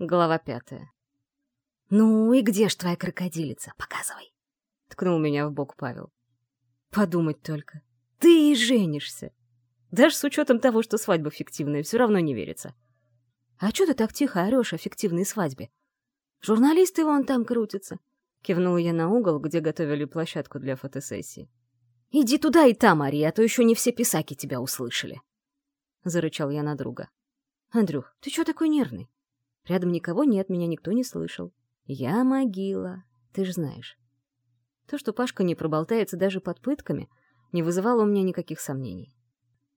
Глава пятая. «Ну и где ж твоя крокодилица? Показывай!» — ткнул меня в бок Павел. «Подумать только. Ты и женишься. Даже с учетом того, что свадьба фиктивная, все равно не верится. А что ты так тихо орешь о фиктивной свадьбе? Журналисты вон там крутятся. Кивнула я на угол, где готовили площадку для фотосессии. «Иди туда и там, Ари, а то еще не все писаки тебя услышали!» Зарычал я на друга. «Андрюх, ты чего такой нервный? Рядом никого нет, меня никто не слышал. Я могила, ты же знаешь». То, что Пашка не проболтается даже под пытками, не вызывало у меня никаких сомнений.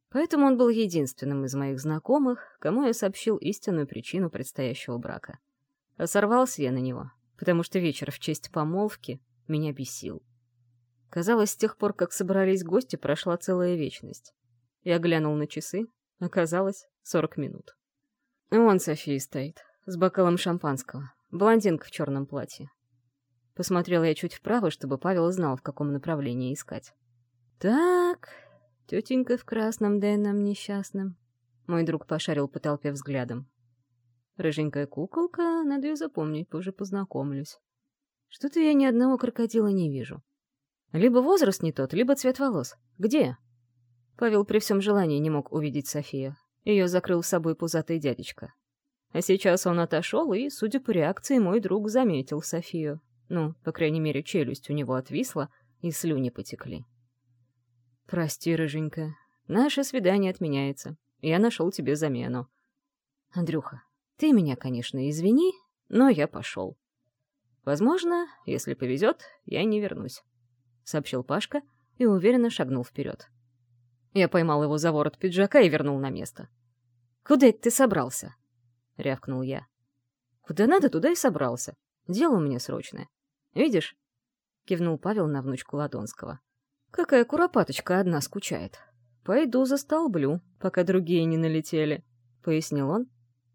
Поэтому он был единственным из моих знакомых, кому я сообщил истинную причину предстоящего брака. А сорвался я на него, потому что вечер в честь помолвки меня бесил. Казалось, с тех пор, как собрались гости, прошла целая вечность. Я глянул на часы, оказалось, сорок минут. Вон София стоит, с бокалом шампанского, блондинка в черном платье. Посмотрел я чуть вправо, чтобы Павел знал, в каком направлении искать. «Так, тетенька в красном Дэном несчастном». Мой друг пошарил по толпе взглядом. Рыженькая куколка, надо ее запомнить, позже познакомлюсь. Что-то я ни одного крокодила не вижу. Либо возраст не тот, либо цвет волос. Где? Павел при всем желании не мог увидеть Софию. Ее закрыл с собой пузатый дядечка. А сейчас он отошел, и, судя по реакции, мой друг заметил Софию. Ну, по крайней мере, челюсть у него отвисла, и слюни потекли. «Прости, рыженькая, наше свидание отменяется. Я нашел тебе замену. Андрюха, ты меня, конечно, извини, но я пошел. Возможно, если повезет, я не вернусь», — сообщил Пашка и уверенно шагнул вперед. Я поймал его за ворот пиджака и вернул на место. «Куда это ты собрался?» — рявкнул я. «Куда надо, туда и собрался. Дело у меня срочное. Видишь?» — кивнул Павел на внучку Ладонского. «Какая куропаточка одна скучает. Пойду застолблю, пока другие не налетели», — пояснил он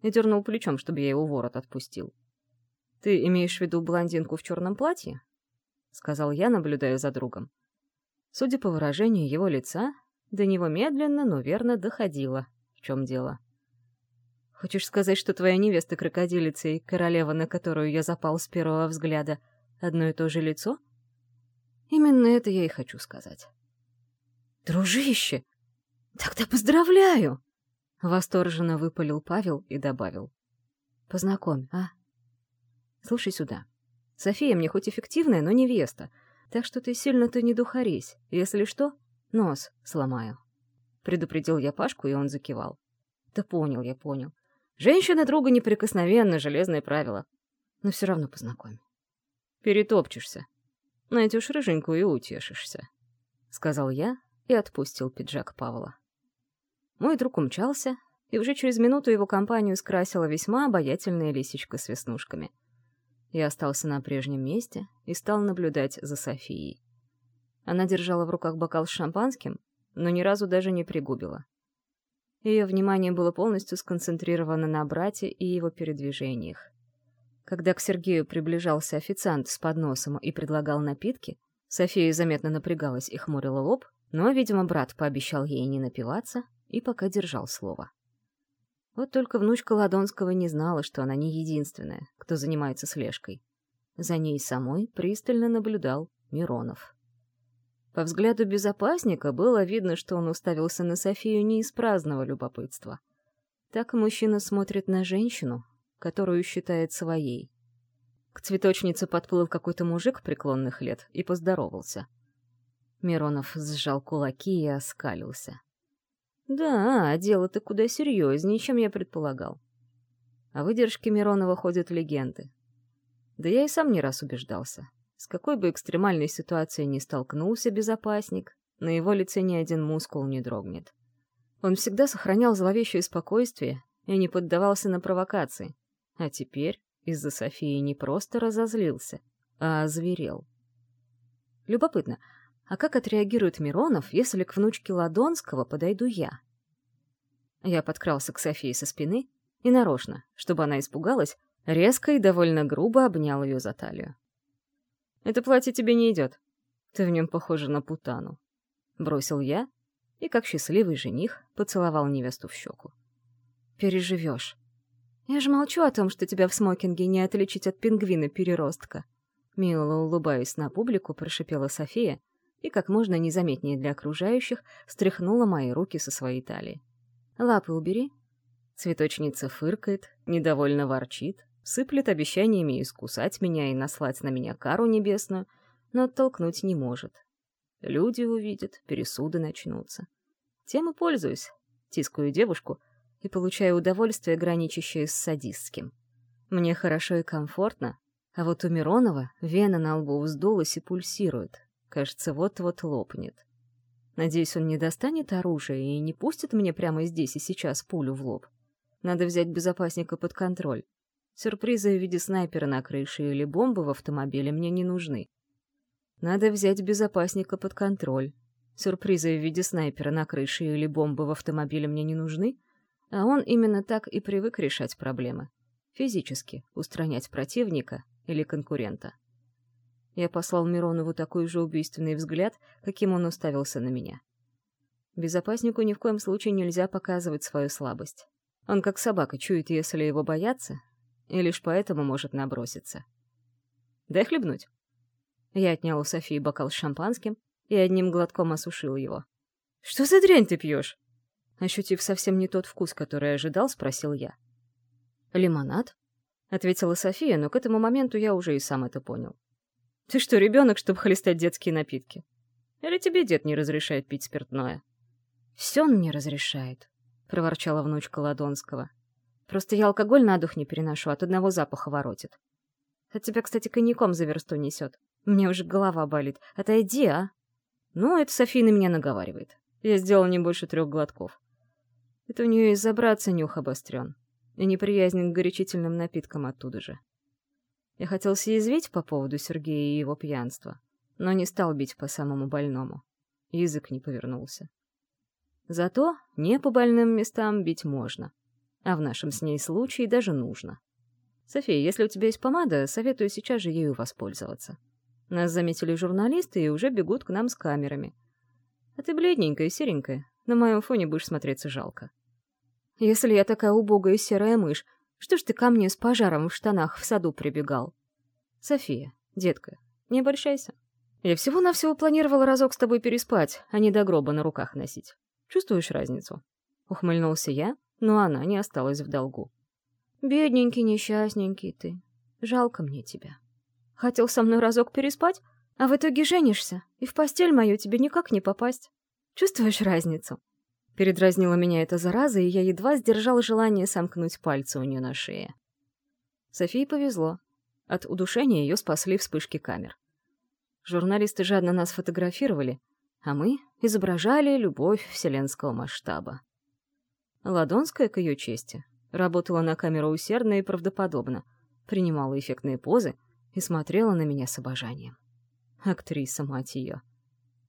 и дернул плечом, чтобы я его ворот отпустил. «Ты имеешь в виду блондинку в черном платье?» — сказал я, наблюдая за другом. Судя по выражению его лица, до него медленно, но верно доходило, в чем дело. «Хочешь сказать, что твоя невеста крокодилица и королева, на которую я запал с первого взгляда, одно и то же лицо?» «Именно это я и хочу сказать». «Дружище! Тогда поздравляю!» Восторженно выпалил Павел и добавил. «Познакомь, а? Слушай сюда. София мне хоть эффективная, но невеста, так что ты сильно-то не духарись. Если что, нос сломаю». Предупредил я Пашку, и он закивал. «Да понял, я понял. Женщина друга неприкосновенна, железное правило. Но все равно познакомь. Перетопчешься. Найдешь рыженькую и утешишься», — сказал я и отпустил пиджак Павла. Мой друг умчался, и уже через минуту его компанию скрасила весьма обаятельная лисичка с веснушками. Я остался на прежнем месте и стал наблюдать за Софией. Она держала в руках бокал с шампанским, но ни разу даже не пригубила. Ее внимание было полностью сконцентрировано на брате и его передвижениях. Когда к Сергею приближался официант с подносом и предлагал напитки, София заметно напрягалась и хмурила лоб, но, видимо, брат пообещал ей не напиваться и пока держал слово. Вот только внучка Ладонского не знала, что она не единственная, кто занимается слежкой. За ней самой пристально наблюдал Миронов. По взгляду безопасника было видно, что он уставился на Софию не из праздного любопытства. Так мужчина смотрит на женщину, которую считает своей. К цветочнице подплыл какой-то мужик преклонных лет и поздоровался. Миронов сжал кулаки и оскалился. Да, дело-то куда серьезнее, чем я предполагал. О выдержке Миронова ходят легенды. Да я и сам не раз убеждался. С какой бы экстремальной ситуацией ни столкнулся безопасник, на его лице ни один мускул не дрогнет. Он всегда сохранял зловещее спокойствие и не поддавался на провокации. А теперь из-за Софии не просто разозлился, а озверел. Любопытно, а как отреагирует Миронов, если к внучке Ладонского подойду я? Я подкрался к Софии со спины и нарочно, чтобы она испугалась, резко и довольно грубо обнял ее за талию. «Это платье тебе не идет. Ты в нем похожа на путану», — бросил я и, как счастливый жених, поцеловал невесту в щеку. «Переживешь». Я же молчу о том, что тебя в смокинге не отличить от пингвина-переростка. Мило улыбаясь на публику, прошипела София и, как можно незаметнее для окружающих, стряхнула мои руки со своей талии. «Лапы убери». Цветочница фыркает, недовольно ворчит, сыплет обещаниями искусать меня и наслать на меня кару небесную, но оттолкнуть не может. Люди увидят, пересуды начнутся. Тем и пользуюсь. Тискаю девушку и получаю удовольствие, граничащее с садистским. Мне хорошо и комфортно, а вот у Миронова вена на лбу вздулась и пульсирует. Кажется, вот-вот лопнет. Надеюсь, он не достанет оружие и не пустит мне прямо здесь и сейчас пулю в лоб. Надо взять безопасника под контроль. Сюрпризы в виде снайпера на крыше или бомбы в автомобиле мне не нужны. Надо взять безопасника под контроль. Сюрпризы в виде снайпера на крыше или бомбы в автомобиле мне не нужны, а он именно так и привык решать проблемы. Физически устранять противника или конкурента. Я послал Миронову такой же убийственный взгляд, каким он уставился на меня. Безопаснику ни в коем случае нельзя показывать свою слабость. Он как собака чует, если его боятся, и лишь поэтому может наброситься. «Дай хлебнуть». Я отнял у Софии бокал с шампанским и одним глотком осушил его. «Что за дрянь ты пьешь?» Ощутив совсем не тот вкус, который ожидал, спросил я. «Лимонад?» — ответила София, но к этому моменту я уже и сам это понял. «Ты что, ребенок, чтобы хлестать детские напитки? Или тебе дед не разрешает пить спиртное?» «Все он мне разрешает», — проворчала внучка Ладонского. «Просто я алкоголь на дух не переношу, от одного запаха воротит. От тебя, кстати, коньяком за версту несет. Мне уже голова болит. Отойди, а!» «Ну, это София на меня наговаривает. Я сделал не больше трех глотков. Это у нее из-за братца нюх обострен. И неприязнь к горячительным напиткам оттуда же. Я хотел съязвить по поводу Сергея и его пьянства, но не стал бить по самому больному. Язык не повернулся. Зато не по больным местам бить можно. А в нашем с ней случае даже нужно. София, если у тебя есть помада, советую сейчас же ею воспользоваться. Нас заметили журналисты и уже бегут к нам с камерами. А ты бледненькая и серенькая. На моем фоне будешь смотреться жалко. Если я такая убогая серая мышь, что ж ты ко мне с пожаром в штанах в саду прибегал? София, детка, не обольщайся. Я всего-навсего планировала разок с тобой переспать, а не до гроба на руках носить. Чувствуешь разницу?» Ухмыльнулся я, но она не осталась в долгу. «Бедненький, несчастненький ты. Жалко мне тебя. Хотел со мной разок переспать, а в итоге женишься, и в постель мою тебе никак не попасть. Чувствуешь разницу?» Передразнила меня эта зараза, и я едва сдержал желание сомкнуть пальцы у нее на шее. Софии повезло. От удушения ее спасли вспышки камер. Журналисты жадно нас фотографировали, а мы изображали любовь вселенского масштаба. Ладонская, к ее чести, работала на камеру усердно и правдоподобно, принимала эффектные позы и смотрела на меня с обожанием. Актриса, мать ее.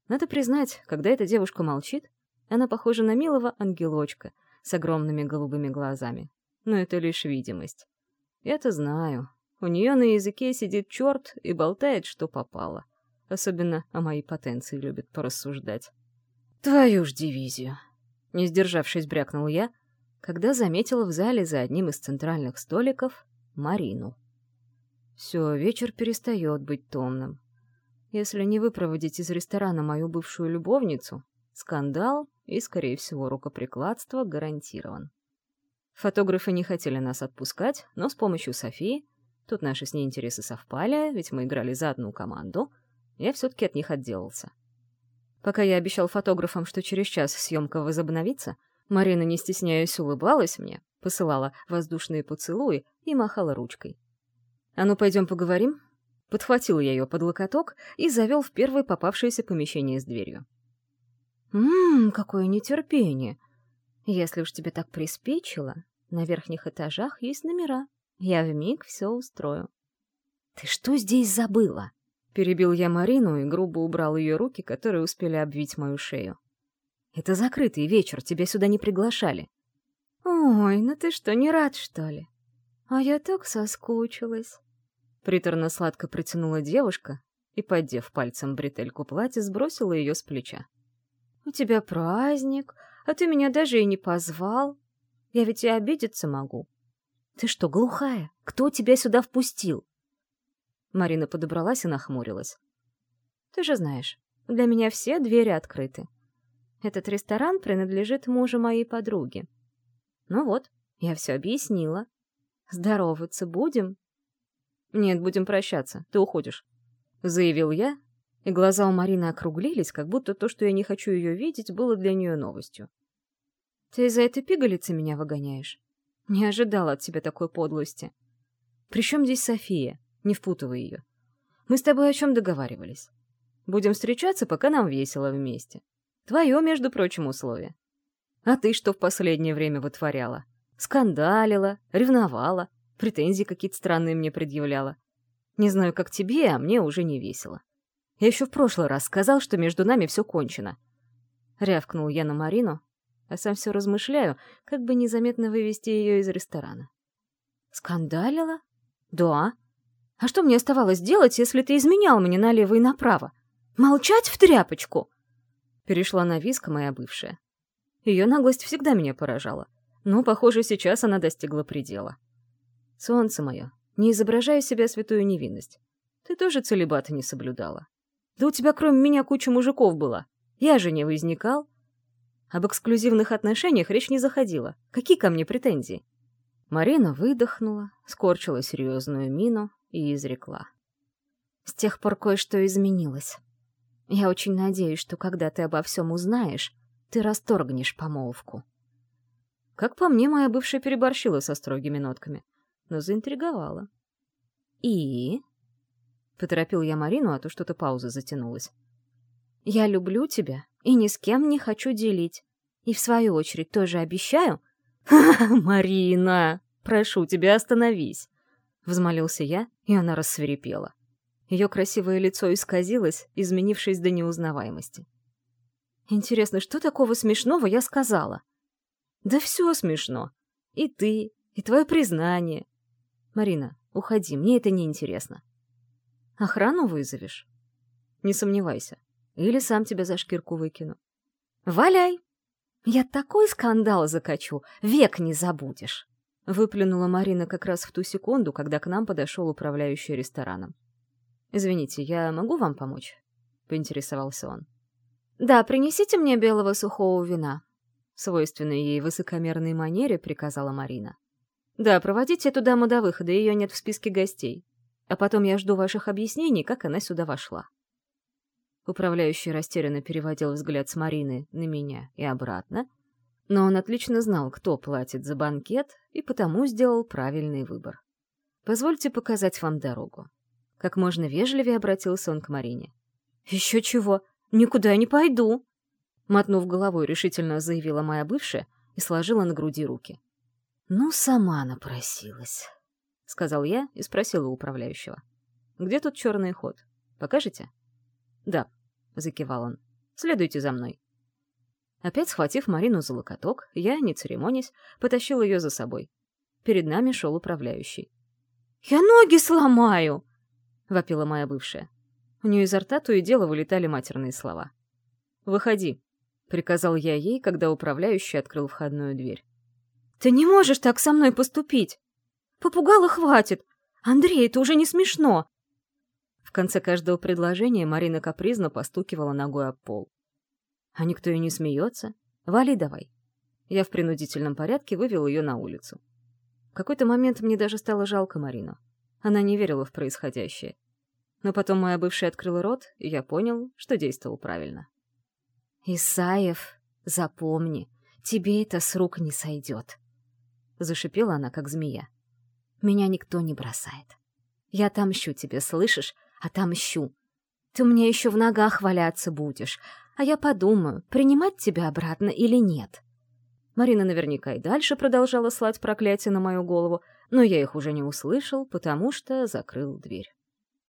Надо признать, когда эта девушка молчит, она похожа на милого ангелочка с огромными голубыми глазами. Но это лишь видимость. Я-то знаю. У нее на языке сидит черт и болтает, что попало. — Особенно о моей потенции любит порассуждать. «Твою ж дивизию!» Не сдержавшись, брякнул я, когда заметила в зале за одним из центральных столиков Марину. Все, вечер перестает быть томным. Если не выпроводить из ресторана мою бывшую любовницу, скандал и, скорее всего, рукоприкладство гарантирован. Фотографы не хотели нас отпускать, но с помощью Софии, тут наши с ней интересы совпали, ведь мы играли за одну команду — я все-таки от них отделался. Пока я обещал фотографам, что через час съемка возобновится, Марина, не стесняясь, улыбалась мне, посылала воздушные поцелуи и махала ручкой. «А ну, пойдем поговорим?» Подхватил я ее под локоток и завел в первое попавшееся помещение с дверью. «Ммм, какое нетерпение! Если уж тебе так приспичило, на верхних этажах есть номера. Я вмиг все устрою». «Ты что здесь забыла?» Перебил я Марину и грубо убрал ее руки, которые успели обвить мою шею. «Это закрытый вечер, тебя сюда не приглашали». «Ой, ну ты что, не рад, что ли? А я так соскучилась». Приторно-сладко протянула девушка и, поддев пальцем бретельку платья, сбросила ее с плеча. «У тебя праздник, а ты меня даже и не позвал. Я ведь и обидеться могу». Ты что, глухая? Кто тебя сюда впустил? Марина подобралась и нахмурилась. Ты же знаешь, для меня все двери открыты. Этот ресторан принадлежит мужу моей подруги. Ну вот, я все объяснила. Здороваться будем? Нет, будем прощаться. Ты уходишь. Заявил я, и глаза у Марины округлились, как будто то, что я не хочу ее видеть, было для нее новостью. Ты из-за этой пигалицы меня выгоняешь? Не ожидала от тебя такой подлости. Причем здесь София? Не впутывай ее. Мы с тобой о чем договаривались? Будем встречаться, пока нам весело вместе. Твое, между прочим, условие. А ты что в последнее время вытворяла? Скандалила, ревновала, претензии какие-то странные мне предъявляла. Не знаю, как тебе, а мне уже не весело. Я еще в прошлый раз сказал, что между нами все кончено. Рявкнул я на Марину, а сам все размышляю, как бы незаметно вывести ее из ресторана. Скандалила? Да. А что мне оставалось делать, если ты изменял мне налево и направо? Молчать в тряпочку? Перешла на виск моя бывшая. Ее наглость всегда меня поражала. Но, похоже, сейчас она достигла предела. Солнце мое, не изображай себя святую невинность. Ты тоже целебата не соблюдала. Да у тебя кроме меня куча мужиков была. Я же не возникал. Об эксклюзивных отношениях речь не заходила. Какие ко мне претензии? Марина выдохнула, скорчила серьезную мину и изрекла. С тех пор кое-что изменилось. Я очень надеюсь, что когда ты обо всем узнаешь, ты расторгнешь помолвку. Как по мне, моя бывшая переборщила со строгими нотками, но заинтриговала. «И?» — поторопил я Марину, а то что-то пауза затянулась. «Я люблю тебя и ни с кем не хочу делить. И в свою очередь тоже обещаю...» «Марина, прошу тебя, остановись!» — взмолился я, и она рассверепела. Ее красивое лицо исказилось, изменившись до неузнаваемости. Интересно, что такого смешного я сказала? Да все смешно. И ты, и твое признание. Марина, уходи, мне это не интересно. Охрану вызовешь? Не сомневайся. Или сам тебя за шкирку выкину. Валяй! Я такой скандал закачу, век не забудешь. Выплюнула Марина как раз в ту секунду, когда к нам подошел управляющий рестораном. «Извините, я могу вам помочь?» — поинтересовался он. «Да, принесите мне белого сухого вина», — свойственной ей высокомерной манере приказала Марина. «Да, проводите эту даму до выхода, ее нет в списке гостей. А потом я жду ваших объяснений, как она сюда вошла». Управляющий растерянно переводил взгляд с Марины на меня и обратно, но он отлично знал, кто платит за банкет, и потому сделал правильный выбор. «Позвольте показать вам дорогу». Как можно вежливее обратился он к Марине. «Еще чего? Никуда я не пойду!» Мотнув головой, решительно заявила моя бывшая и сложила на груди руки. «Ну, сама напросилась», — сказал я и спросил у управляющего. «Где тут черный ход? Покажете?» «Да», — закивал он. «Следуйте за мной». Опять схватив Марину за локоток, я, не церемонясь, потащил ее за собой. Перед нами шел управляющий. «Я ноги сломаю!» — вопила моя бывшая. У нее изо рта то и дело вылетали матерные слова. «Выходи», — приказал я ей, когда управляющий открыл входную дверь. «Ты не можешь так со мной поступить! Попугала хватит! Андрей, это уже не смешно!» В конце каждого предложения Марина капризно постукивала ногой об пол. «А никто и не смеется? Вали давай!» Я в принудительном порядке вывел ее на улицу. В какой-то момент мне даже стало жалко Марину. Она не верила в происходящее. Но потом моя бывшая открыла рот, и я понял, что действовал правильно. «Исаев, запомни, тебе это с рук не сойдет», — зашипела она, как змея. «Меня никто не бросает. Я отомщу тебе, слышишь? Отомщу. Ты мне еще в ногах валяться будешь, а я подумаю, принимать тебя обратно или нет». Марина наверняка и дальше продолжала слать проклятия на мою голову, но я их уже не услышал, потому что закрыл дверь.